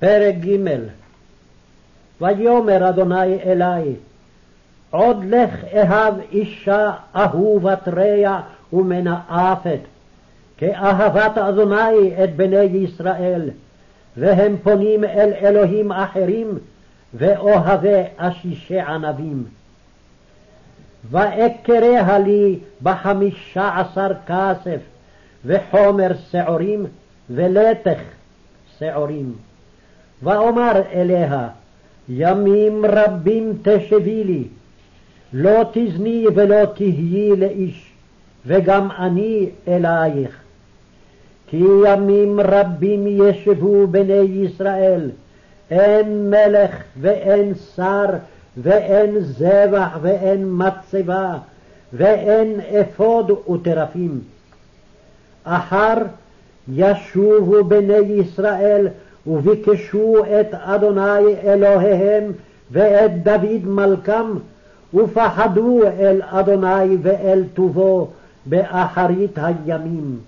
פרק ג' ויאמר אדוני אלי עוד לך אהב אישה אהובת רע ומנאפת כאהבת אדוני את בני ישראל והם פונים אל אלוהים אחרים ואוהבי אשישי ענבים. ואקריה לי בחמישה עשר כסף וחומר שעורים ולתך שעורים. ואומר אליה, ימים רבים תשבי לי, לא תזני ולא תהיי לאיש, וגם אני אלייך. כי ימים רבים ישבו בני ישראל, אין מלך ואין שר ואין זבח ואין מצבה ואין אפוד וטרפים. אחר ישובו בני ישראל וביקשו את אדוני אלוהיהם ואת דוד מלכם, ופחדו אל אדוני ואל טובו באחרית הימים.